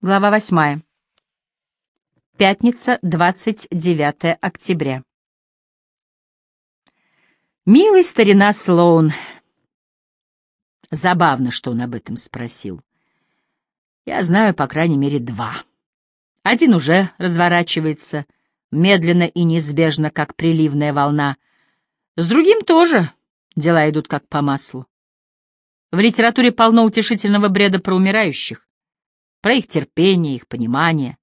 Глава восьмая. Пятница, 29 октября. Милый старина Слоун. Забавно, что он об этом спросил. Я знаю, по крайней мере, два. Один уже разворачивается, медленно и неизбежно, как приливная волна. С другим тоже дела идут как по маслу. В литературе полно утешительного бреда про умирающих про их терпение, их понимание.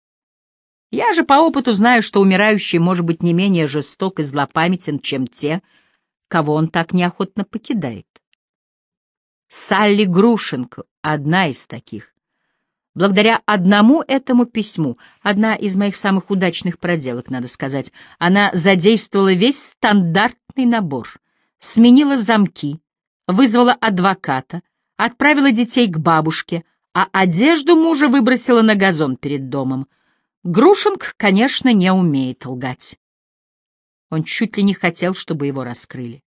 Я же по опыту знаю, что умирающий может быть не менее жесток и злопамятен, чем те, кого он так неохотно покидает. Салли Грушенко — одна из таких. Благодаря одному этому письму, одна из моих самых удачных проделок, надо сказать, она задействовала весь стандартный набор, сменила замки, вызвала адвоката, отправила детей к бабушке — а одежду мужа выбросила на газон перед домом. Грушинг, конечно, не умеет лгать. Он чуть ли не хотел, чтобы его раскрыли.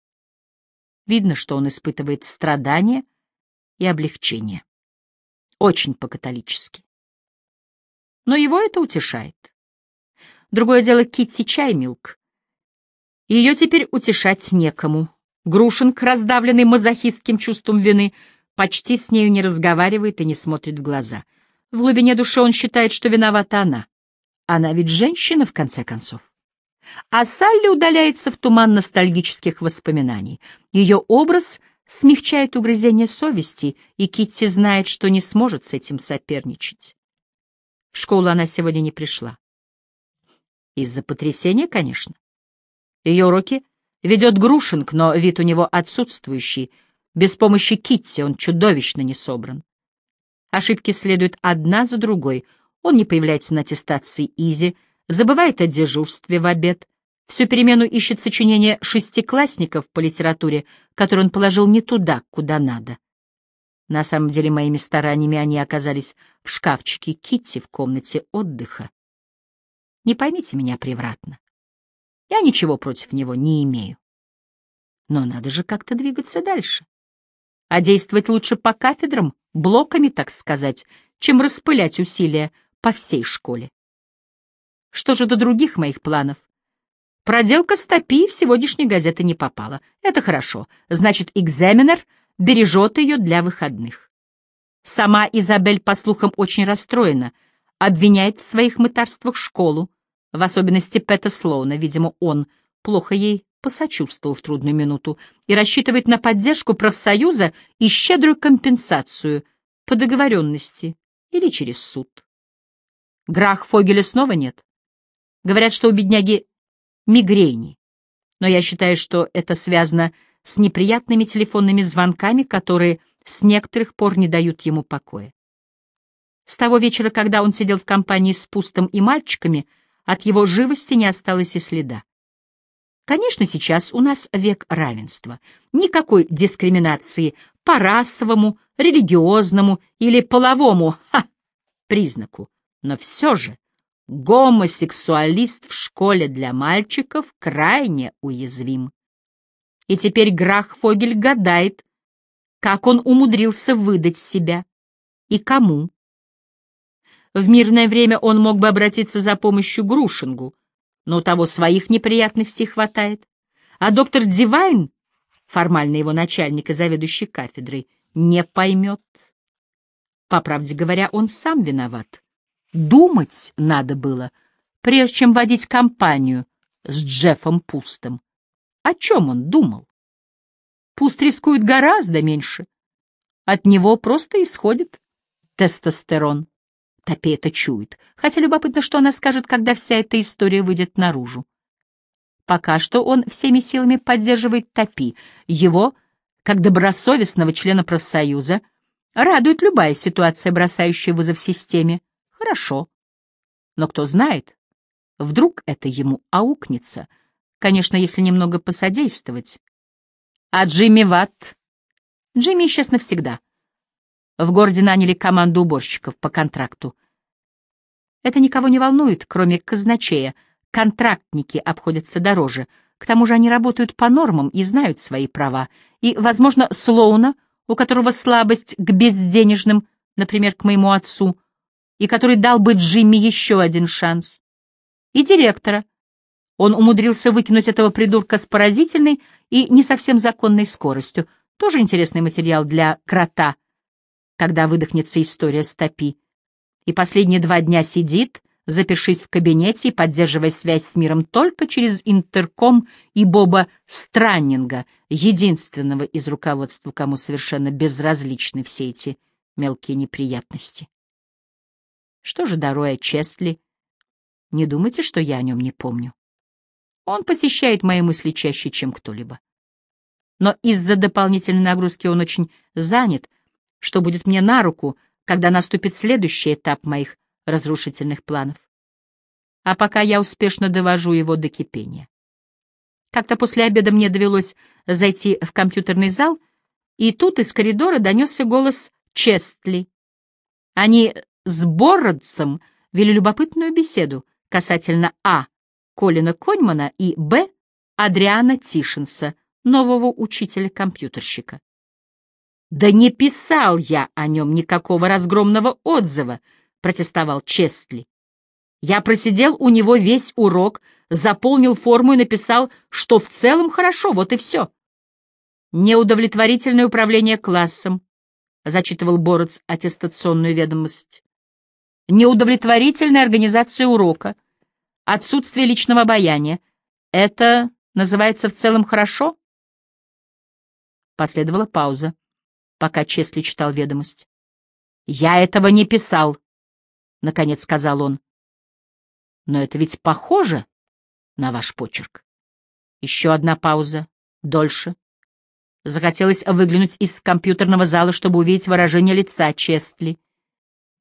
Видно, что он испытывает страдания и облегчение. Очень по-католически. Но его это утешает. Другое дело Китти Чаймилк. Ее теперь утешать некому. Грушинг, раздавленный мазохистским чувством вины, — почти с нею не разговаривает и не смотрит в глаза. В глубине души он считает, что виновата она. Она ведь женщина, в конце концов. А Салли удаляется в туман ностальгических воспоминаний. Ее образ смягчает угрызение совести, и Китти знает, что не сможет с этим соперничать. В школу она сегодня не пришла. Из-за потрясения, конечно. Ее уроки ведет Грушинг, но вид у него отсутствующий — без помощи Китти он чудовищно не собран. Ошибки следуют одна за другой. Он не появляется на аттестации Изи, забывает о дежурстве в обед, всю перемену ищет сочинение шестиклассников по литературе, которые он положил не туда, куда надо. На самом деле моими стараниями они оказались в шкафчике Китти в комнате отдыха. Не поймите меня превратно. Я ничего против него не имею. Но надо же как-то двигаться дальше а действовать лучше по кафедрам, блоками, так сказать, чем распылять усилия по всей школе. Что же до других моих планов? Проделка стопи в сегодняшней газеты не попала. Это хорошо. Значит, экзаменер бережет ее для выходных. Сама Изабель, по слухам, очень расстроена, обвиняет в своих мытарствах школу, в особенности Пэта Слоуна. Видимо, он плохо ей посочувствовал в трудную минуту и рассчитывает на поддержку профсоюза и щедрую компенсацию по договоренности или через суд. Грах Фогеля снова нет. Говорят, что у бедняги мигрени, но я считаю, что это связано с неприятными телефонными звонками, которые с некоторых пор не дают ему покоя. С того вечера, когда он сидел в компании с Пустом и мальчиками, от его живости не осталось и следа. Конечно, сейчас у нас век равенства. Никакой дискриминации по расовому, религиозному или половому ха, признаку. Но все же гомосексуалист в школе для мальчиков крайне уязвим. И теперь Грахфогель гадает, как он умудрился выдать себя и кому. В мирное время он мог бы обратиться за помощью Грушингу, но у того своих неприятностей хватает. А доктор Дивайн, формально его начальник и заведующий кафедрой, не поймет. По правде говоря, он сам виноват. Думать надо было, прежде чем водить компанию с Джеффом Пустом. О чем он думал? Пуст рискует гораздо меньше. От него просто исходит тестостерон. Топи это чует, хотя любопытно, что она скажет, когда вся эта история выйдет наружу. Пока что он всеми силами поддерживает Топи. Его, как добросовестного члена профсоюза, радует любая ситуация, бросающая вызов системе. Хорошо. Но кто знает, вдруг это ему аукнется. Конечно, если немного посодействовать. А Джимми Ватт? Джимми исчез навсегда. В городе наняли команду уборщиков по контракту. Это никого не волнует, кроме казначея. Контрактники обходятся дороже. К тому же они работают по нормам и знают свои права. И, возможно, Слоуна, у которого слабость к безденежным, например, к моему отцу, и который дал бы Джимми еще один шанс. И директора. Он умудрился выкинуть этого придурка с поразительной и не совсем законной скоростью. Тоже интересный материал для крота, когда выдохнется история стопи. И последние два дня сидит, запершись в кабинете и поддерживая связь с миром только через интерком и Боба Страннинга, единственного из руководства, кому совершенно безразличны все эти мелкие неприятности. Что же до Роя Честли? Не думайте, что я о нем не помню. Он посещает мои мысли чаще, чем кто-либо. Но из-за дополнительной нагрузки он очень занят, что будет мне на руку, когда наступит следующий этап моих разрушительных планов. А пока я успешно довожу его до кипения. Как-то после обеда мне довелось зайти в компьютерный зал, и тут из коридора донесся голос Честли. Они с Борродсом вели любопытную беседу касательно А. Колина Коньмана и Б. Адриана Тишинса, нового учителя-компьютерщика. «Да не писал я о нем никакого разгромного отзыва», — протестовал Честли. «Я просидел у него весь урок, заполнил форму и написал, что в целом хорошо, вот и все. Неудовлетворительное управление классом, зачитывал Борец аттестационную ведомость. Неудовлетворительная организация урока, отсутствие личного обаяния. Это называется в целом хорошо? Последовала пауза, пока Чесли читал ведомость. «Я этого не писал», — наконец сказал он. «Но это ведь похоже на ваш почерк». Еще одна пауза, дольше. Захотелось выглянуть из компьютерного зала, чтобы увидеть выражение лица Честли.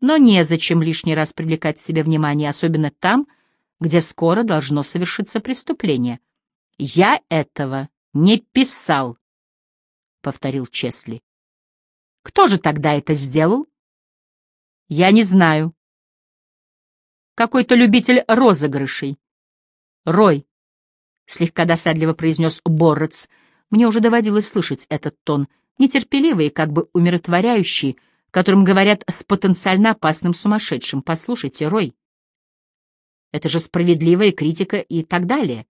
Но незачем лишний раз привлекать к себе внимание, особенно там, где скоро должно совершиться преступление. «Я этого не писал», — повторил Чесли. «Кто же тогда это сделал?» «Я не знаю». «Какой-то любитель розыгрышей». «Рой», — слегка досадливо произнес Боррец, — мне уже доводилось слышать этот тон, нетерпеливый как бы умиротворяющий, которым говорят с потенциально опасным сумасшедшим. Послушайте, Рой, это же справедливая критика и так далее.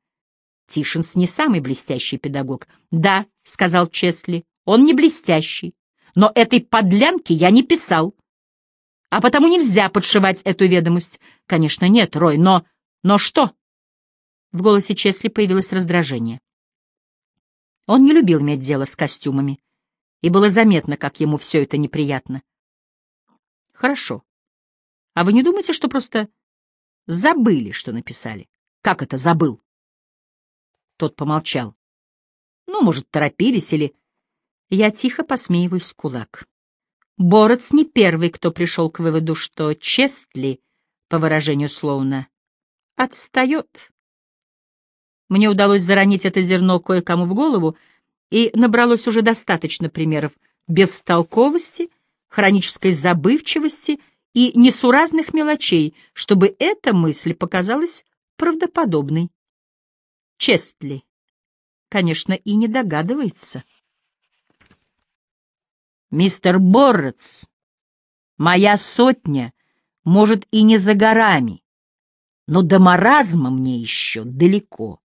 Тишинс не самый блестящий педагог. Да, — сказал Чесли, — он не блестящий. Но этой подлянки я не писал. А потому нельзя подшивать эту ведомость. Конечно, нет, Рой, но... Но что? В голосе Чесли появилось раздражение. Он не любил иметь дело с костюмами, и было заметно, как ему все это неприятно. Хорошо. А вы не думаете, что просто забыли, что написали? Как это забыл? Тот помолчал. Ну, может, торопились или... Я тихо посмеиваюсь в кулак. Борец не первый, кто пришел к выводу, что Честли, по выражению Слоуна, отстает мне удалось заронить это зерно кое-кому в голову, и набралось уже достаточно примеров бестолковости, хронической забывчивости и несуразных мелочей, чтобы эта мысль показалась правдоподобной. Честли, конечно, и не догадывается. «Мистер Боррец, моя сотня, может, и не за горами, но до маразма мне еще далеко.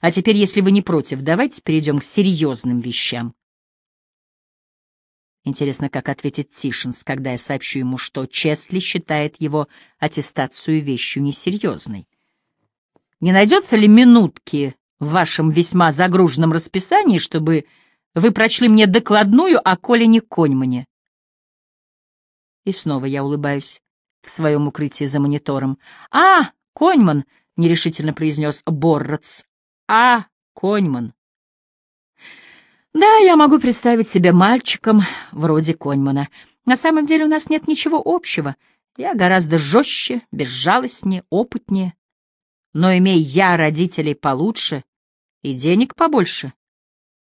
А теперь, если вы не против, давайте перейдем к серьезным вещам. Интересно, как ответит Тишинс, когда я сообщу ему, что Чесли считает его аттестацию вещью несерьезной. Не найдется ли минутки в вашем весьма загруженном расписании, чтобы вы прочли мне докладную о Колине Коньмане? И снова я улыбаюсь в своем укрытии за монитором. «А, Коньман!» — нерешительно произнес Борроц. А. Коньман. Да, я могу представить себя мальчиком вроде Коньмана. На самом деле у нас нет ничего общего. Я гораздо жестче, безжалостнее, опытнее. Но имея я родителей получше и денег побольше,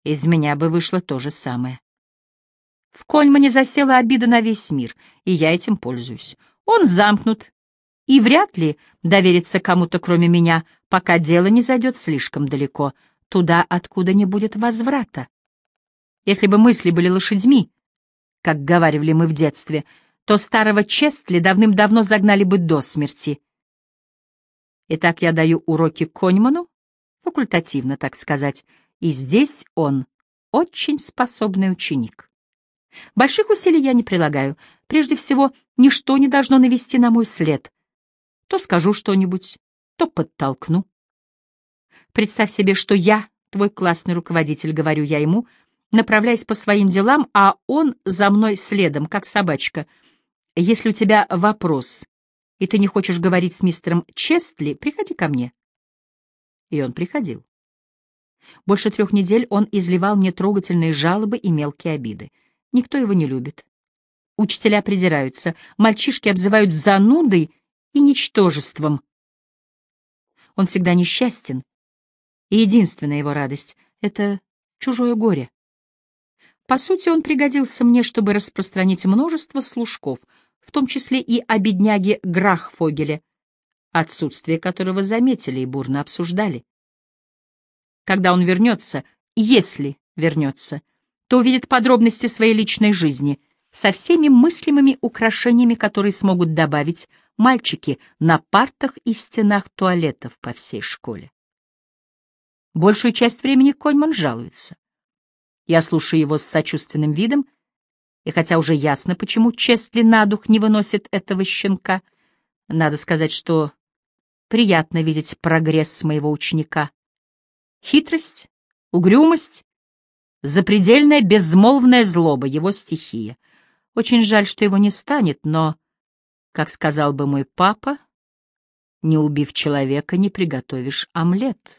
из меня бы вышло то же самое. В Коньмане засела обида на весь мир, и я этим пользуюсь. Он замкнут и вряд ли доверится кому-то, кроме меня, пока дело не зайдет слишком далеко, туда, откуда не будет возврата. Если бы мысли были лошадьми, как говаривали мы в детстве, то старого Честли давным-давно загнали бы до смерти. Итак, я даю уроки Коньману, факультативно, так сказать, и здесь он очень способный ученик. Больших усилий я не прилагаю. Прежде всего, ничто не должно навести на мой след. То скажу что-нибудь, то подтолкну. Представь себе, что я, твой классный руководитель, говорю я ему, направляясь по своим делам, а он за мной следом, как собачка. Если у тебя вопрос, и ты не хочешь говорить с мистером Честли, приходи ко мне. И он приходил. Больше трех недель он изливал мне трогательные жалобы и мелкие обиды. Никто его не любит. Учителя придираются, мальчишки обзывают занудой и ничтожеством. Он всегда несчастен, и единственная его радость — это чужое горе. По сути, он пригодился мне, чтобы распространить множество служков, в том числе и о бедняге Грахфогеле, отсутствие которого заметили и бурно обсуждали. Когда он вернется, если вернется, то увидит подробности своей личной жизни со всеми мыслимыми украшениями, которые смогут добавить мальчики на партах и стенах туалетов по всей школе. Большую часть времени Коньман жалуется. Я слушаю его с сочувственным видом, и хотя уже ясно, почему Честли на дух не выносит этого щенка, надо сказать, что приятно видеть прогресс моего ученика. Хитрость, угрюмость, запредельная безмолвная злоба — его стихия. Очень жаль, что его не станет, но, как сказал бы мой папа, не убив человека, не приготовишь омлет.